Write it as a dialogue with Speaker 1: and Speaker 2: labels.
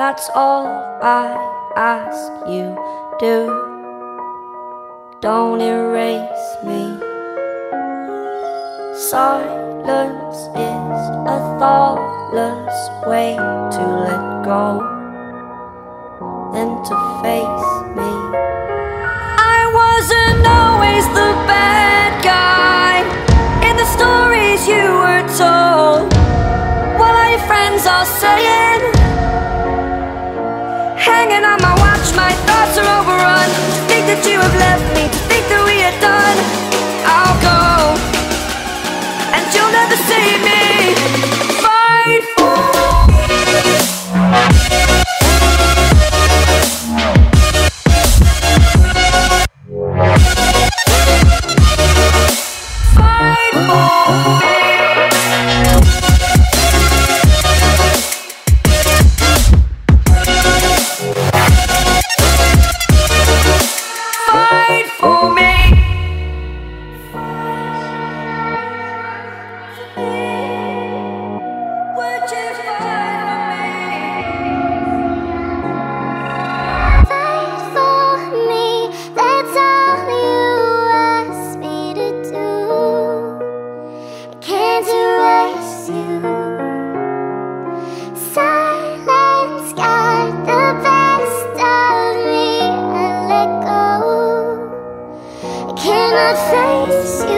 Speaker 1: That's all I ask you do. Don't erase me. Silence is a thoughtless way to let go and to face all saying? Hanging on my watch, my thoughts are overrun. To think that you have left me, to think that we are done.
Speaker 2: Silence got the best of me. I let go. I cannot face. You